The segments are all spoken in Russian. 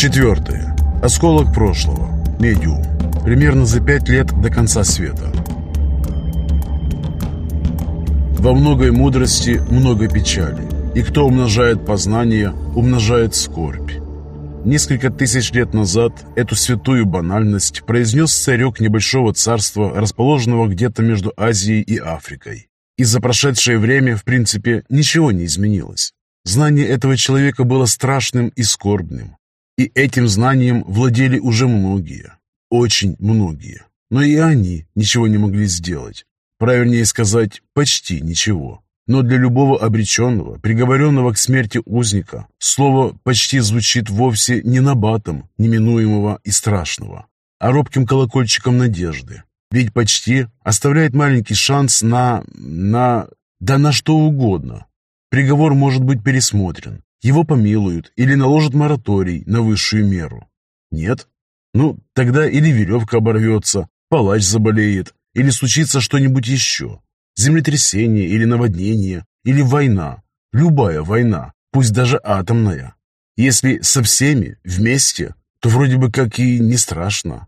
Четвертое. Осколок прошлого. Медиум. Примерно за пять лет до конца света. Во многой мудрости много печали, и кто умножает познание, умножает скорбь. Несколько тысяч лет назад эту святую банальность произнес царек небольшого царства, расположенного где-то между Азией и Африкой. И за прошедшее время, в принципе, ничего не изменилось. Знание этого человека было страшным и скорбным. И этим знанием владели уже многие, очень многие. Но и они ничего не могли сделать. Правильнее сказать, почти ничего. Но для любого обреченного, приговоренного к смерти узника, слово «почти» звучит вовсе не набатом неминуемого и страшного, а робким колокольчиком надежды. Ведь «почти» оставляет маленький шанс на... на... да на что угодно. Приговор может быть пересмотрен, его помилуют или наложат мораторий на высшую меру. Нет? Ну, тогда или веревка оборвется, палач заболеет, или случится что-нибудь еще. Землетрясение или наводнение, или война. Любая война, пусть даже атомная. Если со всеми вместе, то вроде бы как и не страшно.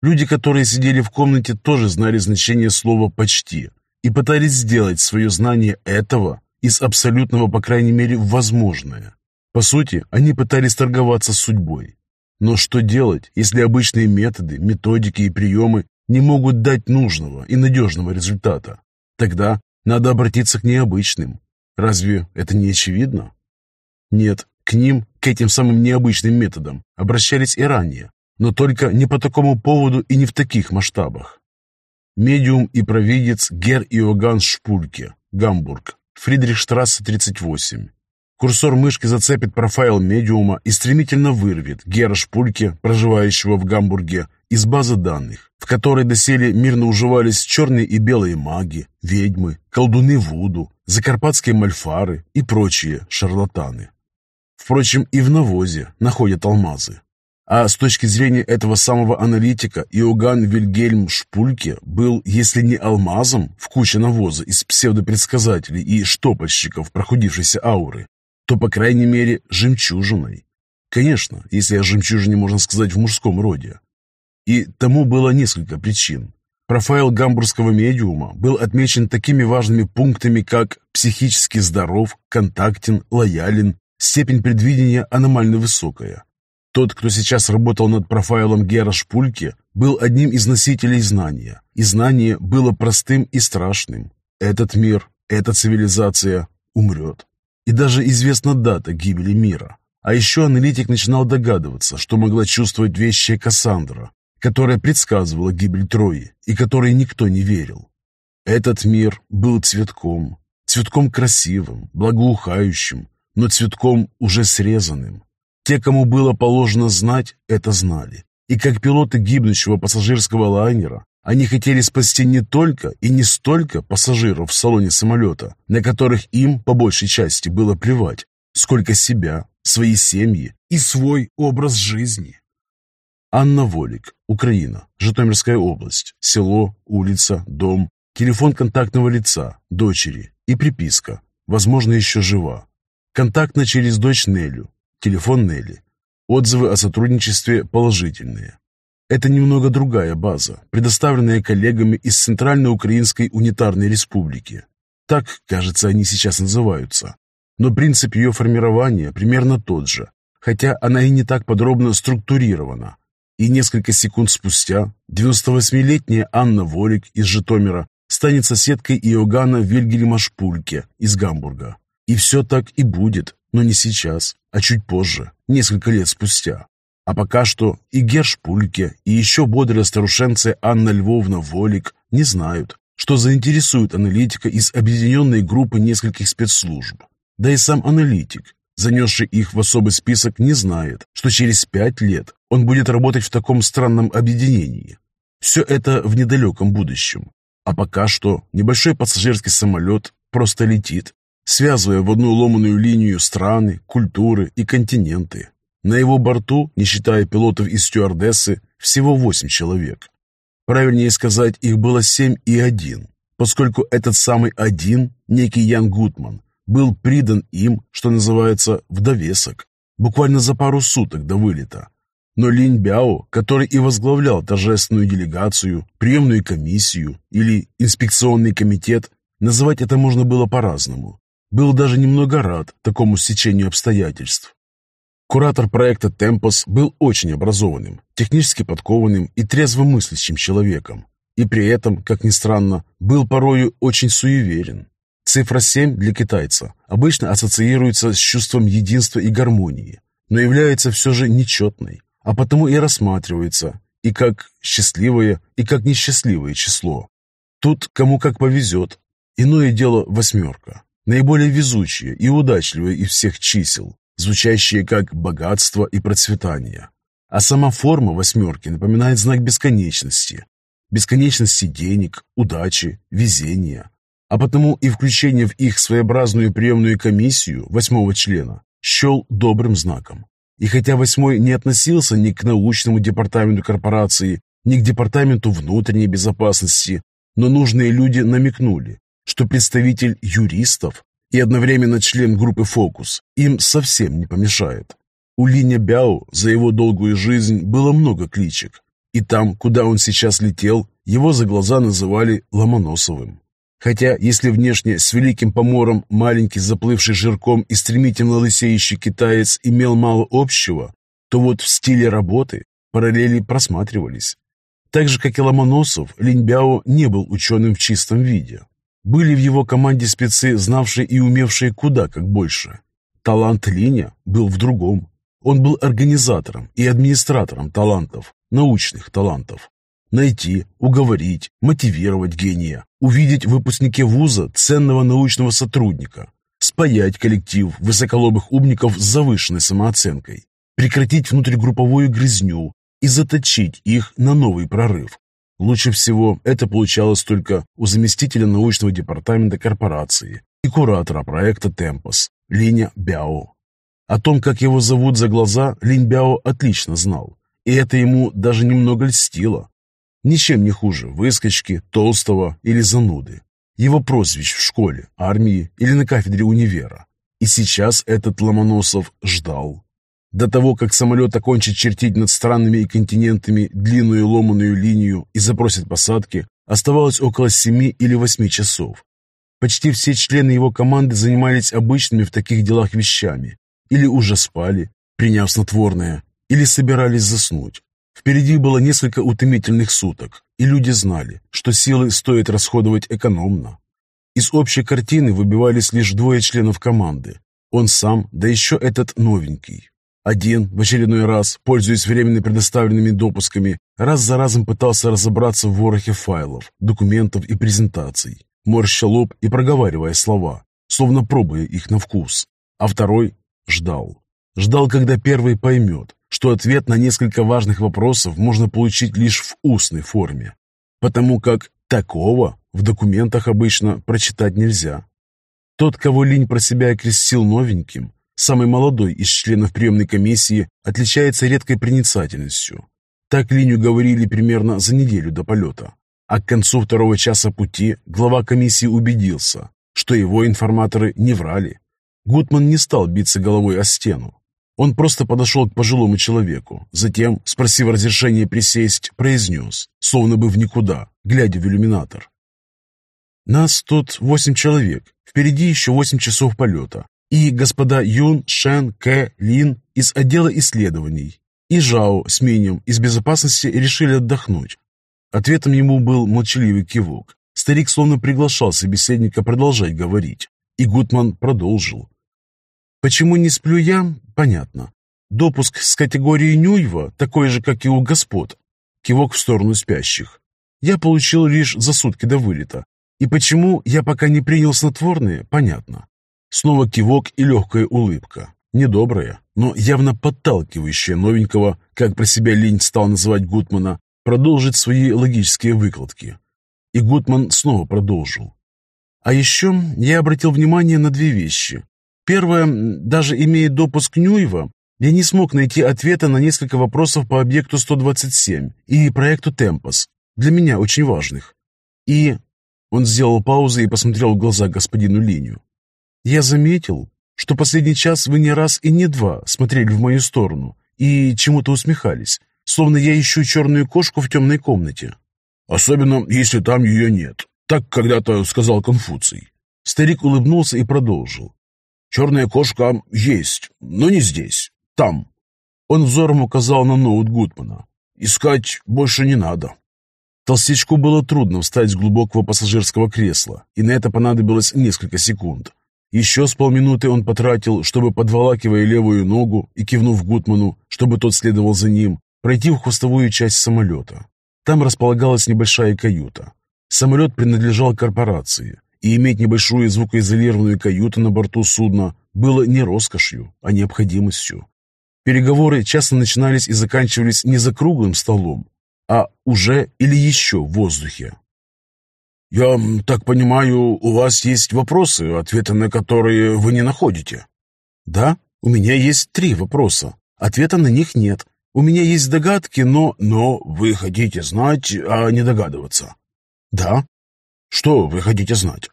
Люди, которые сидели в комнате, тоже знали значение слова «почти» и пытались сделать свое знание этого из абсолютного, по крайней мере, возможное. По сути, они пытались торговаться с судьбой. Но что делать, если обычные методы, методики и приемы не могут дать нужного и надежного результата. Тогда надо обратиться к необычным. Разве это не очевидно? Нет, к ним, к этим самым необычным методам, обращались и ранее, но только не по такому поводу и не в таких масштабах. Медиум и провидец Гер Иоганн Шпульке, Гамбург, Фридрихштрассе 38. Курсор мышки зацепит профайл медиума и стремительно вырвет Гера Шпульке, проживающего в Гамбурге, из базы данных, в которой доселе мирно уживались черные и белые маги, ведьмы, колдуны Вуду, закарпатские мальфары и прочие шарлатаны. Впрочем, и в навозе находят алмазы. А с точки зрения этого самого аналитика, Иоганн Вильгельм Шпульке был, если не алмазом в куче навоза из псевдопредсказателей и штопальщиков прохудившейся ауры, то, по крайней мере, жемчужиной. Конечно, если о жемчужине можно сказать в мужском роде. И тому было несколько причин. Профайл гамбургского медиума был отмечен такими важными пунктами, как психически здоров, контактен, лоялен, степень предвидения аномально высокая. Тот, кто сейчас работал над профайлом Гера Шпульке, был одним из носителей знания, и знание было простым и страшным. Этот мир, эта цивилизация умрет. И даже известна дата гибели мира. А еще аналитик начинал догадываться, что могла чувствовать вещи Кассандра, которая предсказывала гибель Трои и которой никто не верил. Этот мир был цветком, цветком красивым, благоухающим, но цветком уже срезанным. Те, кому было положено знать, это знали. И как пилоты гибнущего пассажирского лайнера, они хотели спасти не только и не столько пассажиров в салоне самолета, на которых им, по большей части, было плевать, сколько себя, свои семьи и свой образ жизни. Анна Волик, Украина, Житомирская область, село, улица, дом, телефон контактного лица, дочери и приписка, возможно, еще жива. Контактно через дочь Нелю, телефон Нелли. Отзывы о сотрудничестве положительные. Это немного другая база, предоставленная коллегами из Центральной Украинской Унитарной Республики. Так, кажется, они сейчас называются. Но принцип ее формирования примерно тот же, хотя она и не так подробно структурирована, и несколько секунд спустя 98-летняя Анна Волик из Житомира станет соседкой Иоганна Вильгельма Шпульке из Гамбурга. И все так и будет, но не сейчас, а чуть позже, несколько лет спустя. А пока что и Гер Шпульке, и еще бодрая старушенция Анна Львовна Волик не знают, что заинтересует аналитика из объединенной группы нескольких спецслужб. Да и сам аналитик, занесший их в особый список, не знает, что через пять лет он будет работать в таком странном объединении. Все это в недалеком будущем. А пока что небольшой пассажирский самолет просто летит, связывая в одну ломаную линию страны, культуры и континенты. На его борту, не считая пилотов и стюардессы, всего восемь человек. Правильнее сказать, их было семь и один, поскольку этот самый один, некий Ян Гутман, был придан им, что называется, в довесок. буквально за пару суток до вылета. Но Линь Бяо, который и возглавлял торжественную делегацию, приемную комиссию или инспекционный комитет, называть это можно было по-разному, был даже немного рад такому стечению обстоятельств. Куратор проекта «Темпос» был очень образованным, технически подкованным и трезвомыслящим человеком, и при этом, как ни странно, был порою очень суеверен. Цифра 7 для китайца обычно ассоциируется с чувством единства и гармонии, но является все же нечетной, а потому и рассматривается и как счастливое, и как несчастливое число. Тут кому как повезет. Иное дело восьмерка, наиболее везучее и удачливое из всех чисел, звучащее как богатство и процветание. А сама форма восьмерки напоминает знак бесконечности, бесконечности денег, удачи, везения. А потому и включение в их своеобразную приемную комиссию восьмого члена счел добрым знаком. И хотя восьмой не относился ни к научному департаменту корпорации, ни к департаменту внутренней безопасности, но нужные люди намекнули, что представитель юристов и одновременно член группы «Фокус» им совсем не помешает. У Линя Бяо за его долгую жизнь было много кличек, и там, куда он сейчас летел, его за глаза называли Ломоносовым. Хотя, если внешне с великим помором маленький заплывший жирком и стремительно лысеющий китаец имел мало общего, то вот в стиле работы параллели просматривались. Так же, как и Ломоносов, Линьбяо не был ученым в чистом виде. Были в его команде спецы, знавшие и умевшие куда как больше. Талант Линя был в другом. Он был организатором и администратором талантов, научных талантов. Найти, уговорить, мотивировать гения, увидеть в выпускнике вуза ценного научного сотрудника, спаять коллектив высоколобых умников с завышенной самооценкой, прекратить внутригрупповую грызню и заточить их на новый прорыв. Лучше всего это получалось только у заместителя научного департамента корпорации и куратора проекта «Темпос» Линя Бяо. О том, как его зовут за глаза, Линь Бяо отлично знал, и это ему даже немного льстило. Ничем не хуже выскочки, толстого или зануды. Его прозвищ в школе, армии или на кафедре универа. И сейчас этот Ломоносов ждал. До того, как самолет окончит чертить над странами и континентами длинную ломаную линию и запросит посадки, оставалось около семи или восьми часов. Почти все члены его команды занимались обычными в таких делах вещами, или уже спали, приняв снотворное, или собирались заснуть. Впереди было несколько утомительных суток, и люди знали, что силы стоит расходовать экономно. Из общей картины выбивались лишь двое членов команды. Он сам, да еще этот новенький. Один, в очередной раз, пользуясь временно предоставленными допусками, раз за разом пытался разобраться в ворохе файлов, документов и презентаций, морща лоб и проговаривая слова, словно пробуя их на вкус. А второй ждал. Ждал, когда первый поймет, что ответ на несколько важных вопросов можно получить лишь в устной форме, потому как такого в документах обычно прочитать нельзя. Тот, кого Линь про себя окрестил новеньким, самый молодой из членов приемной комиссии, отличается редкой проницательностью. Так Линю говорили примерно за неделю до полета. А к концу второго часа пути глава комиссии убедился, что его информаторы не врали. Гутман не стал биться головой о стену, он просто подошел к пожилому человеку, затем, спросив разрешения присесть, произнес, словно бы в никуда, глядя в иллюминатор. «Нас тут восемь человек, впереди еще восемь часов полета, и господа Юн, Шен, Кэ, Лин из отдела исследований и Жао с Минем из безопасности решили отдохнуть». Ответом ему был молчаливый кивок. Старик словно приглашал собеседника продолжать говорить, и Гутман продолжил. Почему не сплю я, понятно. Допуск с категории Нюйва такой же, как и у господ. Кивок в сторону спящих. Я получил лишь за сутки до вылета. И почему я пока не принял снотворные, понятно. Снова кивок и легкая улыбка. Недобрая, но явно подталкивающая новенького, как про себя лень стал называть Гутмана, продолжить свои логические выкладки. И Гутман снова продолжил. А еще я обратил внимание на две вещи. Первое, даже имея допуск Нюева, я не смог найти ответа на несколько вопросов по объекту 127 и проекту Темпос, для меня очень важных. И он сделал паузу и посмотрел в глаза господину Линию. Я заметил, что последний час вы не раз и не два смотрели в мою сторону и чему-то усмехались, словно я ищу черную кошку в темной комнате. Особенно, если там ее нет. Так когда-то сказал Конфуций. Старик улыбнулся и продолжил. Черная кошка есть, но не здесь, там. Он взором указал на ноут Гудмана. Искать больше не надо. Толстячку было трудно встать с глубокого пассажирского кресла, и на это понадобилось несколько секунд. Еще с полминуты он потратил, чтобы, подволакивая левую ногу и кивнув Гутману, чтобы тот следовал за ним, пройти в хвостовую часть самолета. Там располагалась небольшая каюта. Самолет принадлежал корпорации, и иметь небольшую звукоизолированную каюту на борту судна было не роскошью, а необходимостью. Переговоры часто начинались и заканчивались не за круглым столом, а уже или еще в воздухе. «Я так понимаю, у вас есть вопросы, ответы на которые вы не находите?» «Да, у меня есть три вопроса. Ответа на них нет. У меня есть догадки, но...» «Но вы хотите знать, а не догадываться?» «Да». «Что вы хотите знать?»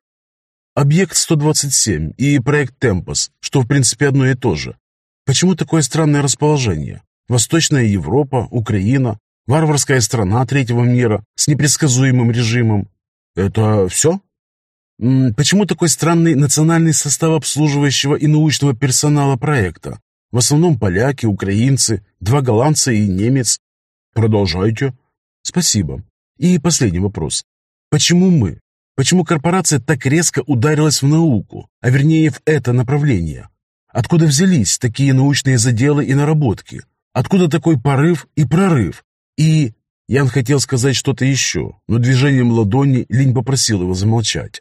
«Объект 127 и проект Темпос, что в принципе одно и то же. Почему такое странное расположение? Восточная Европа, Украина, варварская страна третьего мира с непредсказуемым режимом, это все? Почему такой странный национальный состав обслуживающего и научного персонала проекта? В основном поляки, украинцы, два голландца и немец. Продолжайте. Спасибо. И последний вопрос. Почему мы? Почему корпорация так резко ударилась в науку, а вернее в это направление? Откуда взялись такие научные заделы и наработки? Откуда такой порыв и прорыв? И Ян хотел сказать что-то еще, но движением ладони Линь попросил его замолчать.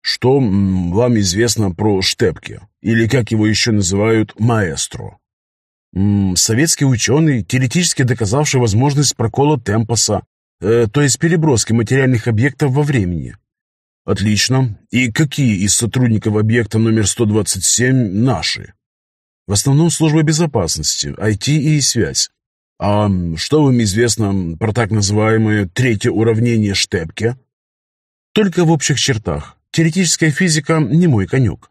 «Что вам известно про Штепке, или как его еще называют, маэстро?» «Советский ученый, теоретически доказавший возможность прокола темпоса, э, то есть переброски материальных объектов во времени». «Отлично. И какие из сотрудников объекта номер 127 наши?» «В основном служба безопасности, IT и связь. А что вам известно про так называемое третье уравнение Штепке? Только в общих чертах. Теоретическая физика не мой конек.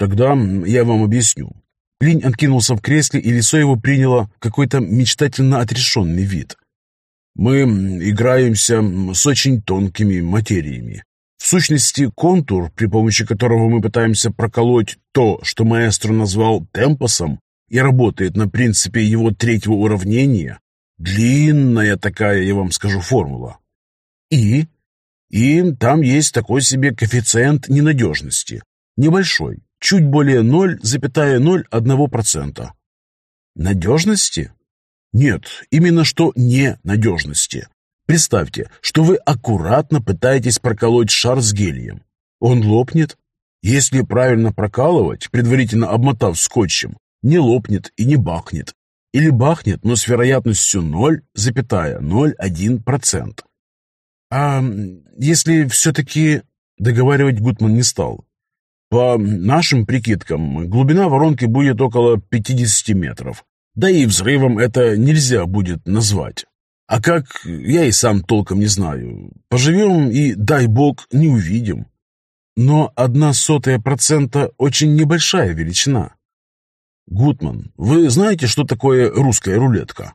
Тогда я вам объясню. Линь откинулся в кресле, и лицо его приняло какой-то мечтательно отрешенный вид. Мы играемся с очень тонкими материями. В сущности, контур, при помощи которого мы пытаемся проколоть то, что маэстро назвал темпосом, и работает на принципе его третьего уравнения, длинная такая, я вам скажу, формула. И? И там есть такой себе коэффициент ненадежности. Небольшой, чуть более 0,01%. Надежности? Нет, именно что ненадежности. Представьте, что вы аккуратно пытаетесь проколоть шар с гелием. Он лопнет. Если правильно прокалывать, предварительно обмотав скотчем, не лопнет и не бахнет. Или бахнет, но с вероятностью 0,01%. А если все-таки договаривать Гутман не стал? По нашим прикидкам, глубина воронки будет около 50 метров. Да и взрывом это нельзя будет назвать. А как, я и сам толком не знаю. Поживем и, дай бог, не увидим. Но одна сотая процента очень небольшая величина. «Гутман, вы знаете, что такое русская рулетка?»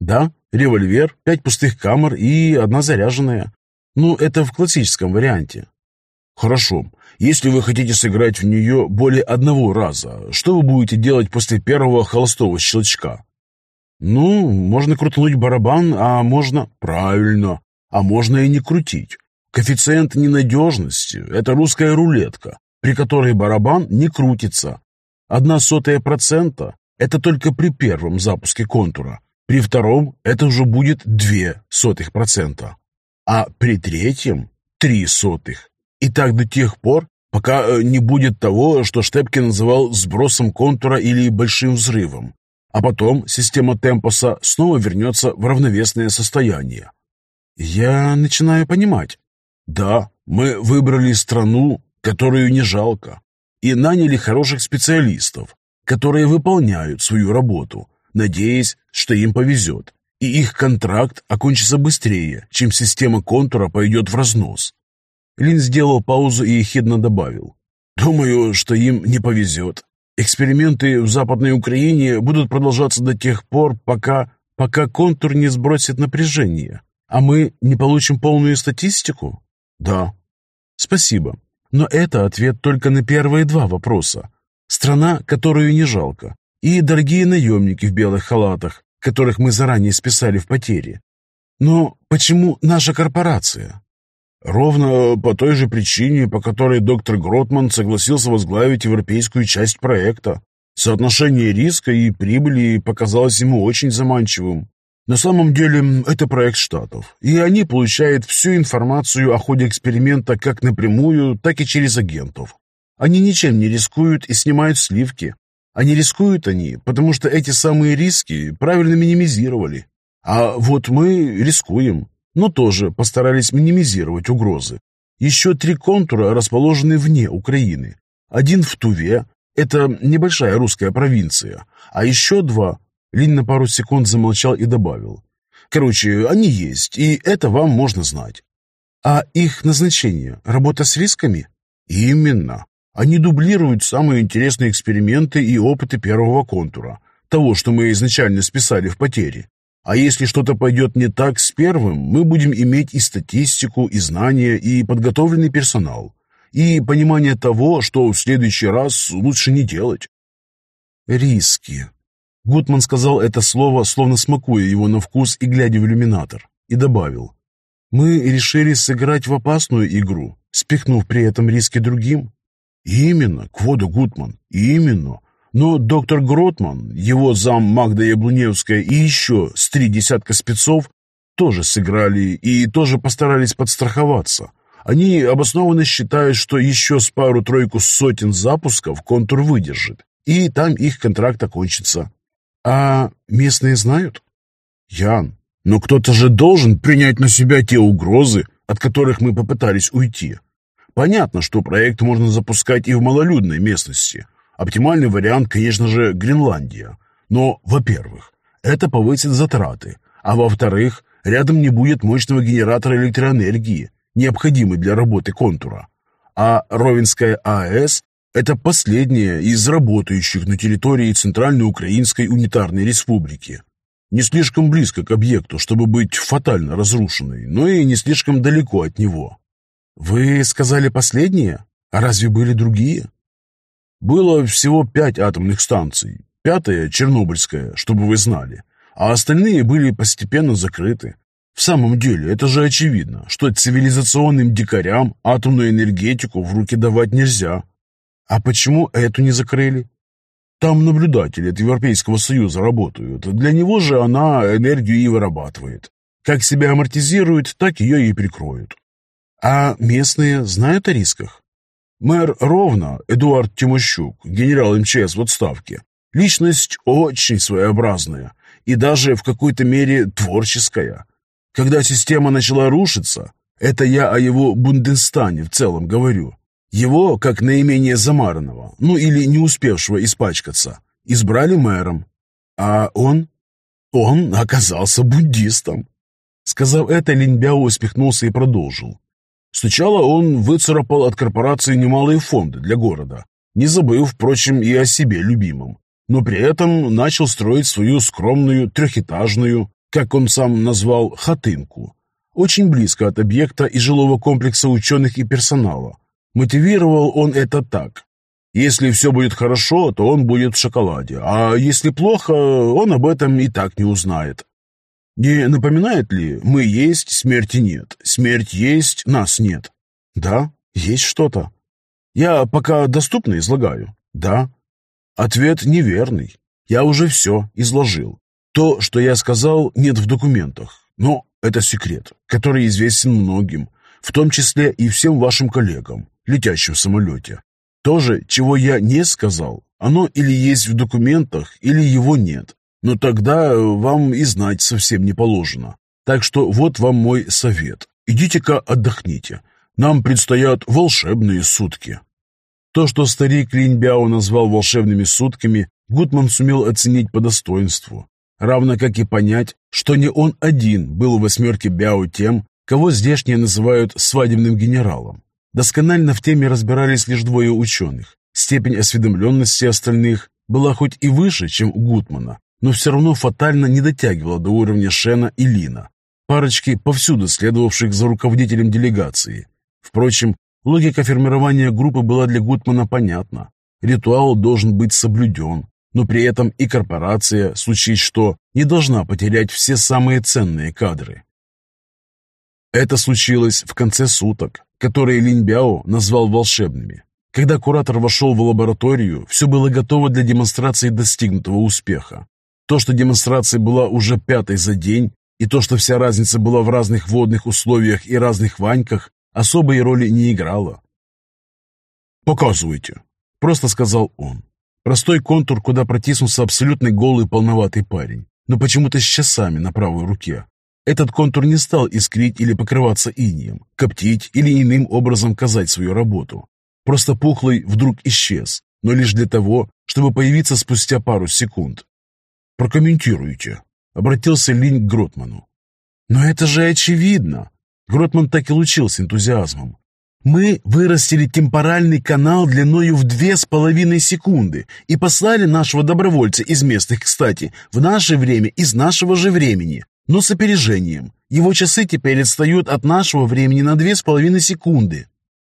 «Да, револьвер, пять пустых камер и одна заряженная. Ну, это в классическом варианте». «Хорошо. Если вы хотите сыграть в нее более одного раза, что вы будете делать после первого холостого щелчка?» «Ну, можно крутнуть барабан, а можно...» «Правильно. А можно и не крутить. Коэффициент ненадежности – это русская рулетка, при которой барабан не крутится, Одна сотая процента – это только при первом запуске контура. При втором это уже будет две сотых процента. А при третьем – три сотых. И так до тех пор, пока э, не будет того, что Штепке называл сбросом контура или большим взрывом. А потом система темпоса снова вернется в равновесное состояние. Я начинаю понимать. Да, мы выбрали страну, которую не жалко и наняли хороших специалистов, которые выполняют свою работу, надеясь, что им повезет, и их контракт окончится быстрее, чем система контура пойдет в разнос. Лин сделал паузу и ехидно добавил. «Думаю, что им не повезет. Эксперименты в Западной Украине будут продолжаться до тех пор, пока, пока контур не сбросит напряжение. А мы не получим полную статистику? Да. Спасибо. Но это ответ только на первые два вопроса. Страна, которую не жалко, и дорогие наемники в белых халатах, которых мы заранее списали в потери. Но почему наша корпорация? Ровно по той же причине, по которой доктор Гротман согласился возглавить европейскую часть проекта. Соотношение риска и прибыли показалось ему очень заманчивым. На самом деле это проект Штатов, и они получают всю информацию о ходе эксперимента как напрямую, так и через агентов. Они ничем не рискуют и снимают сливки. Не рискуют они, потому что эти самые риски правильно минимизировали. А вот мы рискуем, но тоже постарались минимизировать угрозы. Еще три контура расположены вне Украины. Один в Туве, это небольшая русская провинция, а еще два Лин на пару секунд замолчал и добавил. «Короче, они есть, и это вам можно знать». «А их назначение – работа с рисками?» «Именно. Они дублируют самые интересные эксперименты и опыты первого контура, того, что мы изначально списали в потери. А если что-то пойдет не так с первым, мы будем иметь и статистику, и знания, и подготовленный персонал, и понимание того, что в следующий раз лучше не делать». «Риски», Гутман сказал это слово, словно смакуя его на вкус и глядя в иллюминатор, и добавил. «Мы решили сыграть в опасную игру, спихнув при этом риски другим». «Именно, Квода Гутман, именно. Но доктор Гротман, его зам Магда Яблуневская и еще с три десятка спецов тоже сыграли и тоже постарались подстраховаться. Они обоснованно считают, что еще с пару-тройку сотен запусков контур выдержит, и там их контракт окончится. А местные знают? Ян, но кто-то же должен принять на себя те угрозы, от которых мы попытались уйти. Понятно, что проект можно запускать и в малолюдной местности. Оптимальный вариант, конечно же, Гренландия. Но, во-первых, это повысит затраты, а во-вторых, рядом не будет мощного генератора электроэнергии, необходимый для работы контура. А Ровенская АЭС это последняя из работающих на территории Центральной Украинской унитарной республики. Не слишком близко к объекту, чтобы быть фатально разрушенной, но и не слишком далеко от него. Вы сказали последние? А разве были другие? Было всего пять атомных станций. Пятая – Чернобыльская, чтобы вы знали. А остальные были постепенно закрыты. В самом деле, это же очевидно, что цивилизационным дикарям атомную энергетику в руки давать нельзя – а почему эту не закрыли? Там наблюдатели от Европейского Союза работают. Для него же она энергию и вырабатывает. Как себя амортизирует, так ее и прикроют. А местные знают о рисках? Мэр Ровно, Эдуард Тимощук, генерал МЧС в отставке, личность очень своеобразная и даже в какой-то мере творческая. Когда система начала рушиться, это я о его Бундестане в целом говорю, его, как наименее замаранного, ну или не успевшего испачкаться, избрали мэром. А он? Он оказался буддистом. Сказав это, Линбяо успехнулся и продолжил. Сначала он выцарапал от корпорации немалые фонды для города, не забыв, впрочем, и о себе любимом, но при этом начал строить свою скромную трехэтажную, как он сам назвал, хатынку, очень близко от объекта и жилого комплекса ученых и персонала, Мотивировал он это так. Если все будет хорошо, то он будет в шоколаде, а если плохо, он об этом и так не узнает. Не напоминает ли «мы есть, смерти нет», «смерть есть, нас нет»? Да, есть что-то. Я пока доступно излагаю. Да. Ответ неверный. Я уже все изложил. То, что я сказал, нет в документах. Но это секрет, который известен многим, в том числе и всем вашим коллегам летящем самолете. То же, чего я не сказал, оно или есть в документах, или его нет. Но тогда вам и знать совсем не положено. Так что вот вам мой совет. Идите-ка отдохните. Нам предстоят волшебные сутки. То, что старик Линьбяо назвал волшебными сутками, Гутман сумел оценить по достоинству, равно как и понять, что не он один был в восьмерке Бяо тем, кого здешние называют свадебным генералом. Досконально в теме разбирались лишь двое ученых. Степень осведомленности остальных была хоть и выше, чем у Гутмана, но все равно фатально не дотягивала до уровня Шена и Лина, парочки, повсюду следовавших за руководителем делегации. Впрочем, логика формирования группы была для Гутмана понятна. Ритуал должен быть соблюден, но при этом и корпорация, случись что, не должна потерять все самые ценные кадры. Это случилось в конце суток, которые Линь Бяо назвал волшебными. Когда куратор вошел в лабораторию, все было готово для демонстрации достигнутого успеха. То, что демонстрация была уже пятой за день, и то, что вся разница была в разных водных условиях и разных ваньках, особой роли не играло. «Показывайте», — просто сказал он. Простой контур, куда протиснулся абсолютно голый полноватый парень, но почему-то с часами на правой руке. Этот контур не стал искрить или покрываться инием, коптить или иным образом казать свою работу. Просто пухлый вдруг исчез, но лишь для того, чтобы появиться спустя пару секунд. «Прокомментируйте», — обратился Линь к Гротману. «Но это же очевидно!» Гротман так и лучился энтузиазмом. «Мы вырастили темпоральный канал длиною в две с половиной секунды и послали нашего добровольца из местных, кстати, в наше время из нашего же времени, но с опережением. Его часы теперь отстают от нашего времени на две с половиной секунды».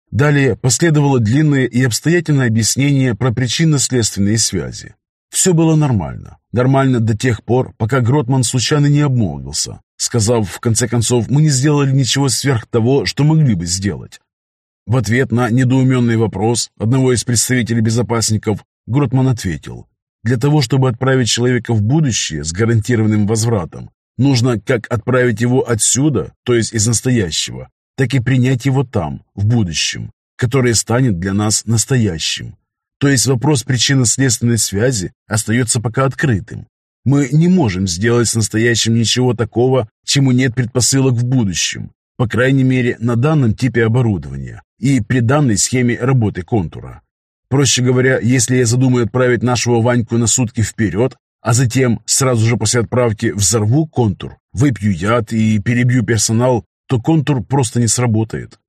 Далее последовало длинное и обстоятельное объяснение про причинно-следственные связи. Все было нормально. Нормально до тех пор, пока Гротман случайно не обмолвился, сказав, в конце концов, мы не сделали ничего сверх того, что могли бы сделать. В ответ на недоуменный вопрос одного из представителей безопасников Гротман ответил, для того, чтобы отправить человека в будущее с гарантированным возвратом, нужно как отправить его отсюда, то есть из настоящего, так и принять его там, в будущем, которое станет для нас настоящим. То есть вопрос причинно-следственной связи остается пока открытым. Мы не можем сделать с настоящим ничего такого, чему нет предпосылок в будущем, по крайней мере на данном типе оборудования и при данной схеме работы контура. Проще говоря, если я задумаю отправить нашего Ваньку на сутки вперед, а затем сразу же после отправки взорву контур, выпью яд и перебью персонал, то контур просто не сработает.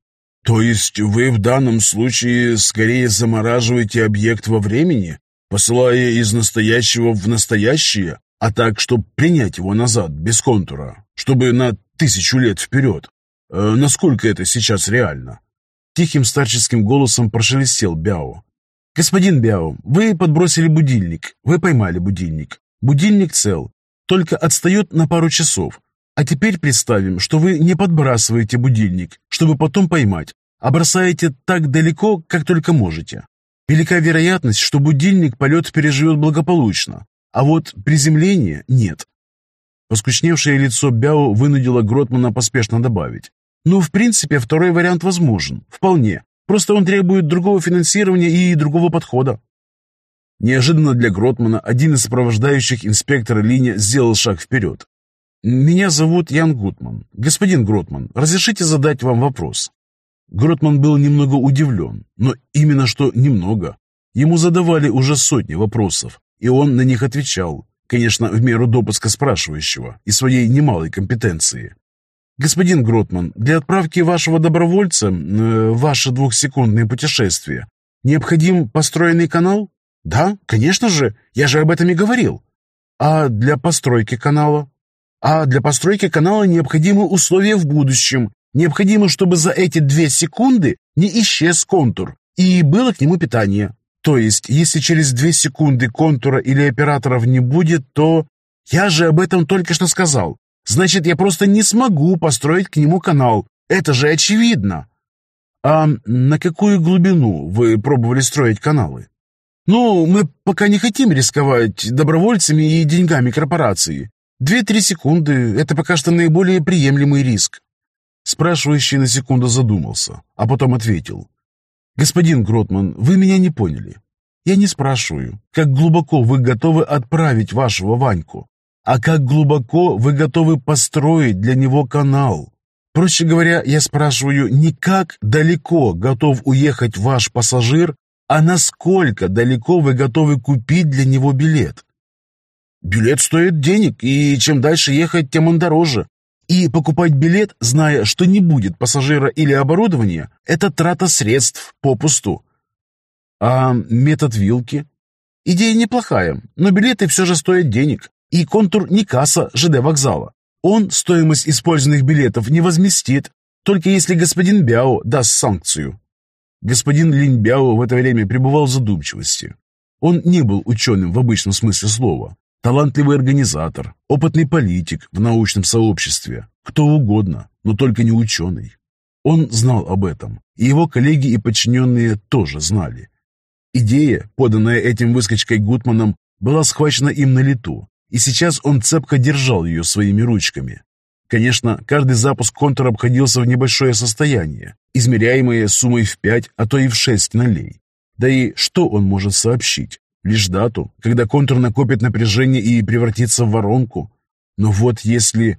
То есть вы в данном случае скорее замораживаете объект во времени, посылая из настоящего в настоящее, а так, чтобы принять его назад, без контура, чтобы на тысячу лет вперед. Э, насколько это сейчас реально? Тихим старческим голосом прошелестел Бяо. «Господин Бяо, вы подбросили будильник, вы поймали будильник. Будильник цел, только отстает на пару часов. А теперь представим, что вы не подбрасываете будильник, чтобы потом поймать, а бросаете так далеко, как только можете. Велика вероятность, что будильник полет переживет благополучно, а вот приземление нет. Поскучневшее лицо Бяо вынудило Гротмана поспешно добавить. Ну, в принципе, второй вариант возможен, вполне. Просто он требует другого финансирования и другого подхода. Неожиданно для Гротмана один из сопровождающих инспектора линия сделал шаг вперед. «Меня зовут Ян Гутман. Господин Гротман, разрешите задать вам вопрос?» Гротман был немного удивлен, но именно что немного. Ему задавали уже сотни вопросов, и он на них отвечал, конечно, в меру допуска спрашивающего и своей немалой компетенции. «Господин Гротман, для отправки вашего добровольца э, ваше двухсекундное путешествие необходим построенный канал?» «Да, конечно же, я же об этом и говорил». «А для постройки канала?» А для постройки канала необходимы условия в будущем. Необходимо, чтобы за эти две секунды не исчез контур и было к нему питание. То есть, если через две секунды контура или операторов не будет, то... Я же об этом только что сказал. Значит, я просто не смогу построить к нему канал. Это же очевидно. А на какую глубину вы пробовали строить каналы? Ну, мы пока не хотим рисковать добровольцами и деньгами корпорации. Две-три секунды — это пока что наиболее приемлемый риск. Спрашивающий на секунду задумался, а потом ответил. «Господин Гротман, вы меня не поняли. Я не спрашиваю, как глубоко вы готовы отправить вашего Ваньку, а как глубоко вы готовы построить для него канал. Проще говоря, я спрашиваю не как далеко готов уехать ваш пассажир, а насколько далеко вы готовы купить для него билет. Билет стоит денег, и чем дальше ехать, тем он дороже. И покупать билет, зная, что не будет пассажира или оборудования, это трата средств попусту. А метод вилки? Идея неплохая, но билеты все же стоят денег. И контур не касса ЖД вокзала. Он стоимость использованных билетов не возместит, только если господин Бяо даст санкцию. Господин Линь Бяо в это время пребывал в задумчивости. Он не был ученым в обычном смысле слова. Талантливый организатор, опытный политик в научном сообществе, кто угодно, но только не ученый. Он знал об этом, и его коллеги и подчиненные тоже знали. Идея, поданная этим выскочкой Гутманом, была схвачена им на лету, и сейчас он цепко держал ее своими ручками. Конечно, каждый запуск контура обходился в небольшое состояние, измеряемое суммой в 5, а то и в 6 нолей. Да и что он может сообщить? Лишь дату, когда контур накопит напряжение и превратится в воронку? Но вот если...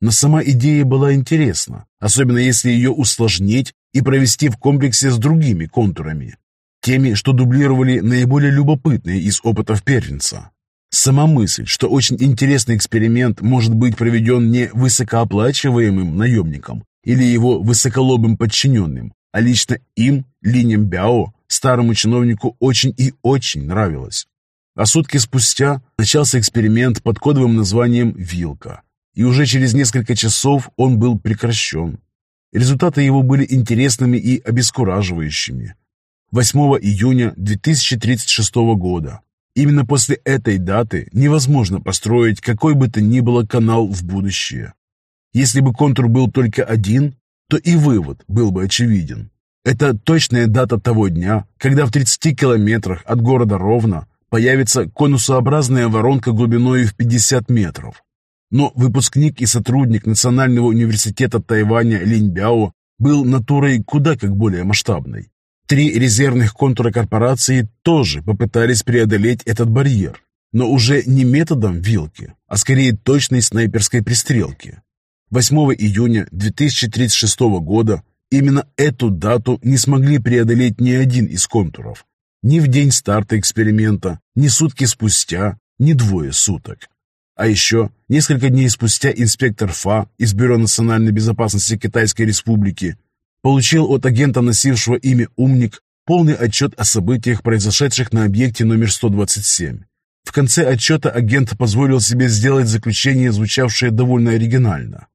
Но сама идея была интересна, особенно если ее усложнить и провести в комплексе с другими контурами, теми, что дублировали наиболее любопытные из опытов первенца. Сама мысль, что очень интересный эксперимент может быть проведен не высокооплачиваемым наемником или его высоколобым подчиненным, а лично им, Линем Бяо, старому чиновнику очень и очень нравилась. А сутки спустя начался эксперимент под кодовым названием «Вилка», и уже через несколько часов он был прекращен. Результаты его были интересными и обескураживающими. 8 июня 2036 года Именно после этой даты невозможно построить какой бы то ни было канал в будущее. Если бы контур был только один, то и вывод был бы очевиден. Это точная дата того дня, когда в 30 километрах от города Ровно появится конусообразная воронка глубиной в 50 метров. Но выпускник и сотрудник Национального университета Тайваня Линь Бяо был натурой куда как более масштабной. Три резервных контура корпорации тоже попытались преодолеть этот барьер, но уже не методом вилки, а скорее точной снайперской пристрелки. 8 июня 2036 года именно эту дату не смогли преодолеть ни один из контуров. Ни в день старта эксперимента, ни сутки спустя, ни двое суток. А еще несколько дней спустя инспектор ФА из Бюро национальной безопасности Китайской Республики Получил от агента, носившего имя «Умник», полный отчет о событиях, произошедших на объекте номер 127. В конце отчета агент позволил себе сделать заключение, звучавшее довольно оригинально.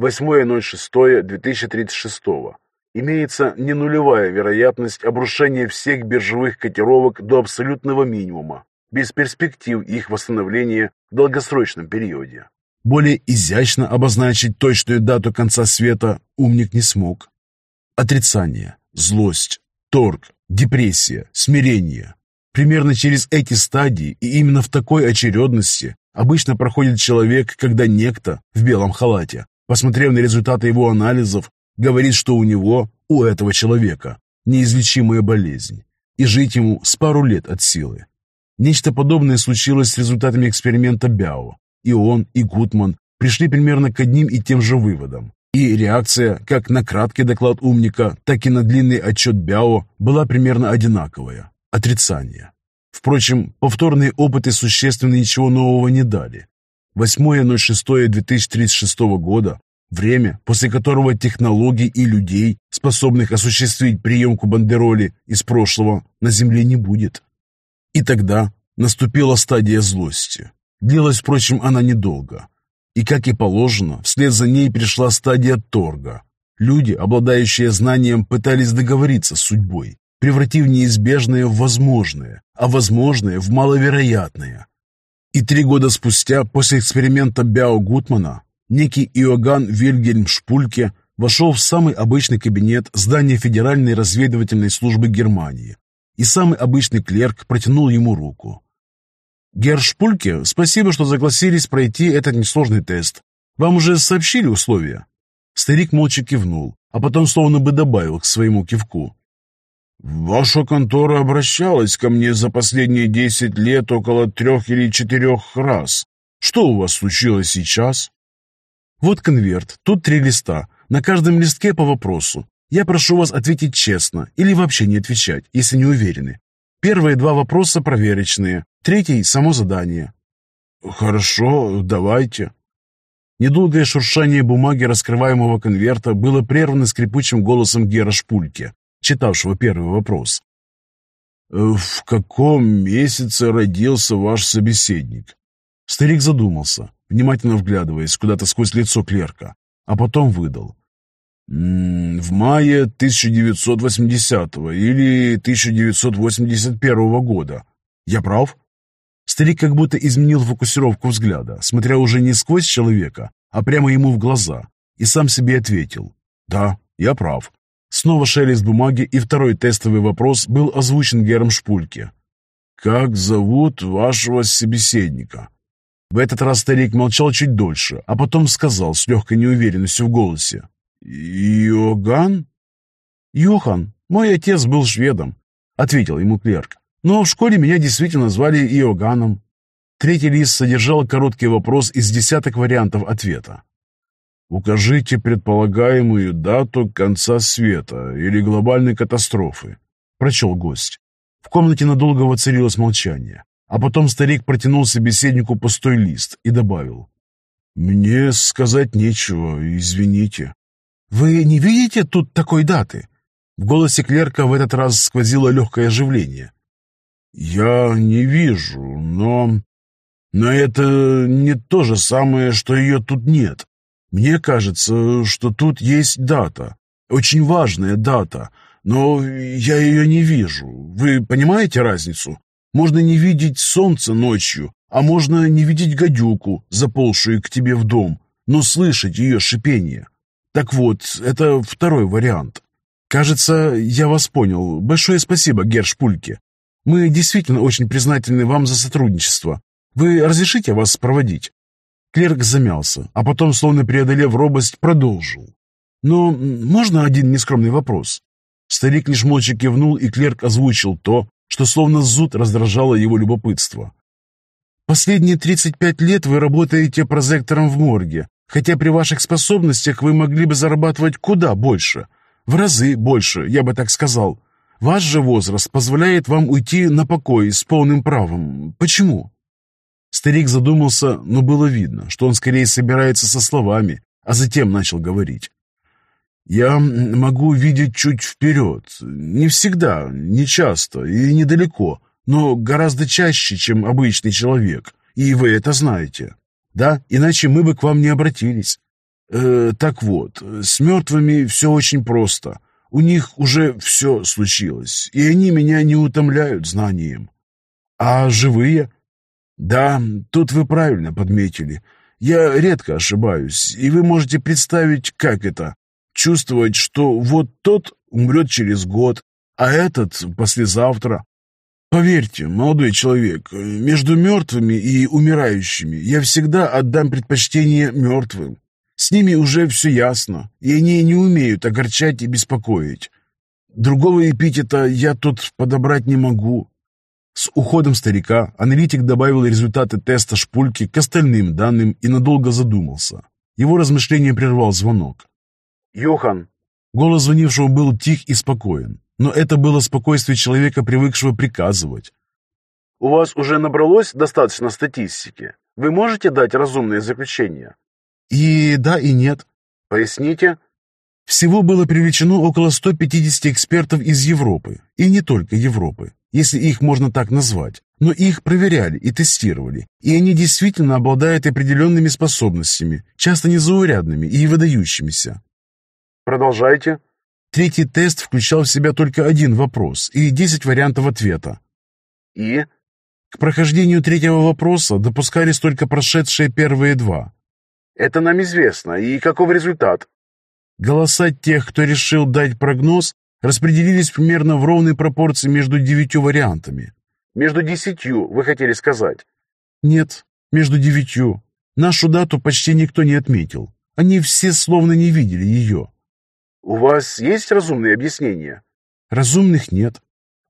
8.06.2036. Имеется не нулевая вероятность обрушения всех биржевых котировок до абсолютного минимума, без перспектив их восстановления в долгосрочном периоде. Более изящно обозначить точную дату конца света умник не смог. Отрицание, злость, торг, депрессия, смирение. Примерно через эти стадии и именно в такой очередности обычно проходит человек, когда некто в белом халате, посмотрев на результаты его анализов, говорит, что у него, у этого человека, неизлечимая болезнь, и жить ему с пару лет от силы. Нечто подобное случилось с результатами эксперимента Бяо, и он, и Гутман пришли примерно к одним и тем же выводам. И реакция как на краткий доклад умника, так и на длинный отчет Бяо была примерно одинаковая – отрицание. Впрочем, повторные опыты существенно ничего нового не дали. 8.06.2036 года – время, после которого технологий и людей, способных осуществить приемку бандероли из прошлого, на Земле не будет. И тогда наступила стадия злости. Длилась, впрочем, она недолго – и, как и положено, вслед за ней пришла стадия торга. Люди, обладающие знанием, пытались договориться с судьбой, превратив неизбежное в возможное, а возможное в маловероятное. И три года спустя, после эксперимента Бяо Гутмана, некий Иоганн Вильгельм Шпульке вошел в самый обычный кабинет здания Федеральной разведывательной службы Германии, и самый обычный клерк протянул ему руку. Гершпульке, спасибо, что согласились пройти этот несложный тест. Вам уже сообщили условия?» Старик молча кивнул, а потом словно бы добавил к своему кивку. «Ваша контора обращалась ко мне за последние десять лет около трех или четырех раз. Что у вас случилось сейчас?» «Вот конверт, тут три листа, на каждом листке по вопросу. Я прошу вас ответить честно или вообще не отвечать, если не уверены. Первые два вопроса проверочные, третий – само задание. Хорошо, давайте. Недолгое шуршание бумаги раскрываемого конверта было прервано скрипучим голосом Гера Шпульке, читавшего первый вопрос. в каком месяце родился ваш собеседник?» Старик задумался, внимательно вглядываясь куда-то сквозь лицо клерка, а потом выдал. «В мае 1980 или 1981 года. Я прав?» Старик как будто изменил фокусировку взгляда, смотря уже не сквозь человека, а прямо ему в глаза, и сам себе ответил. «Да, я прав». Снова шелест бумаги, и второй тестовый вопрос был озвучен Гером Шпульке. «Как зовут вашего собеседника?» В этот раз старик молчал чуть дольше, а потом сказал с легкой неуверенностью в голосе. «Йоган?» «Йохан, мой отец был шведом», — ответил ему клерк. «Но в школе меня действительно звали Иоганном». Третий лист содержал короткий вопрос из десяток вариантов ответа. Укажите предполагаемую дату конца света или глобальной катастрофы, прочел гость. В комнате надолго воцарилось молчание, а потом старик протянул собеседнику пустой лист и добавил. «Мне сказать нечего, извините». «Вы не видите тут такой даты?» В голосе клерка в этот раз сквозило легкое оживление. «Я не вижу, но... Но это не то же самое, что ее тут нет. Мне кажется, что тут есть дата, очень важная дата, но я ее не вижу. Вы понимаете разницу? Можно не видеть солнце ночью, а можно не видеть гадюку, заползшую к тебе в дом, но слышать ее шипение. Так вот, это второй вариант. Кажется, я вас понял. Большое спасибо, Герш Пульке. Мы действительно очень признательны вам за сотрудничество. Вы разрешите вас проводить? Клерк замялся, а потом, словно преодолев робость, продолжил. «Но можно один нескромный вопрос?» Старик лишь молча кивнул, и клерк озвучил то, что словно зуд раздражало его любопытство. «Последние 35 лет вы работаете прозектором в морге, хотя при ваших способностях вы могли бы зарабатывать куда больше. В разы больше, я бы так сказал. Ваш же возраст позволяет вам уйти на покой с полным правом. Почему?» Старик задумался, но было видно, что он скорее собирается со словами, а затем начал говорить. «Я могу видеть чуть вперед. Не всегда, не часто и недалеко, но гораздо чаще, чем обычный человек, и вы это знаете. Да, иначе мы бы к вам не обратились. Э, так вот, с мертвыми все очень просто. У них уже все случилось, и они меня не утомляют знанием. А живые?» Да, тут вы правильно подметили. Я редко ошибаюсь, и вы можете представить, как это — чувствовать, что вот тот умрет через год, а этот — послезавтра. Поверьте, молодой человек, между мертвыми и умирающими я всегда отдам предпочтение мертвым. С ними уже все ясно, и они не умеют огорчать и беспокоить. Другого эпитета я тут подобрать не могу. С уходом старика аналитик добавил результаты теста шпульки к остальным данным и надолго задумался. Его размышление прервал звонок. «Юхан!» Голос звонившего был тих и спокоен, но это было спокойствие человека, привыкшего приказывать. «У вас уже набралось достаточно статистики? Вы можете дать разумные заключения?» «И да, и нет». «Поясните?» Всего было привлечено около 150 экспертов из Европы, и не только Европы если их можно так назвать, но их проверяли и тестировали, и они действительно обладают определенными способностями, часто незаурядными и выдающимися. Продолжайте. Третий тест включал в себя только один вопрос и 10 вариантов ответа. И? К прохождению третьего вопроса допускались только прошедшие первые два. Это нам известно. И каков результат? Голоса тех, кто решил дать прогноз, распределились примерно в ровной пропорции между девятью вариантами. Между десятью, вы хотели сказать? Нет, между девятью. Нашу дату почти никто не отметил. Они все словно не видели ее. У вас есть разумные объяснения? Разумных нет.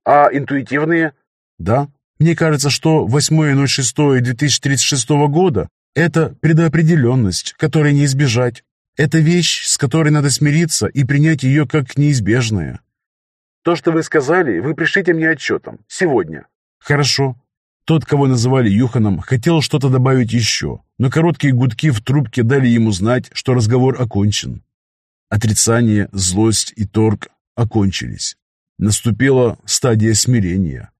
А интуитивные? Да. Мне кажется, что 8.06.2036 года – это предопределенность, которой не избежать. Это вещь, с которой надо смириться и принять ее как неизбежное. То, что вы сказали, вы пришлите мне отчетом. Сегодня. Хорошо. Тот, кого называли Юханом, хотел что-то добавить еще, но короткие гудки в трубке дали ему знать, что разговор окончен. Отрицание, злость и торг окончились. Наступила стадия смирения.